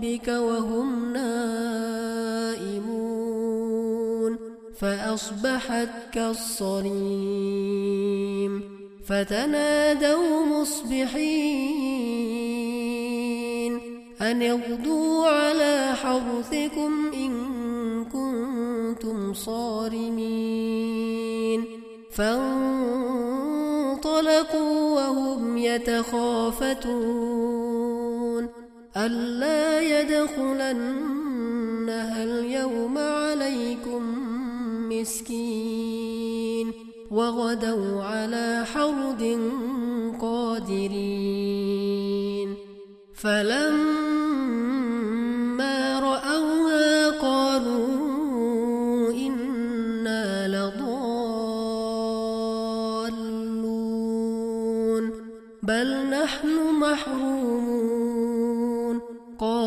ربك وهم نائمون فأصبحت كالصريم فتنادوا مصبحين أن اغدوا على حرثكم إن كنتم صارمين فانطلقوا وهم يتخافتون ألا يدخلنها اليوم عليكم مسكين وغدوا على حرد قادرين فلما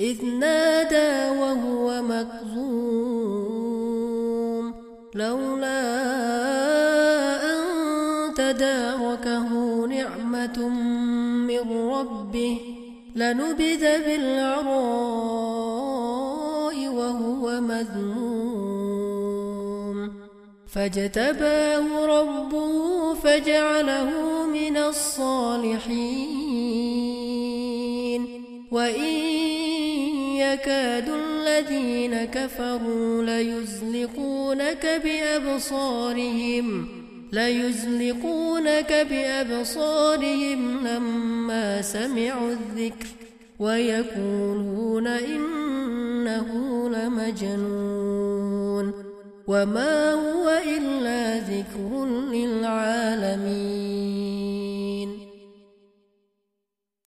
إذ نادى وهو مكظوم لولا أن تداركه نعمة من ربه لنبذ بالعراء وهو مذموم فاجتباه ربه فجعله من الصالحين وإن يكاد الذين كفروا ليزلقونك بأبصارهم ليزلقونك بأبصارهم لما سمعوا الذكر ويقولون إنه لمجنون وما هو إلا ذكر للعالمين.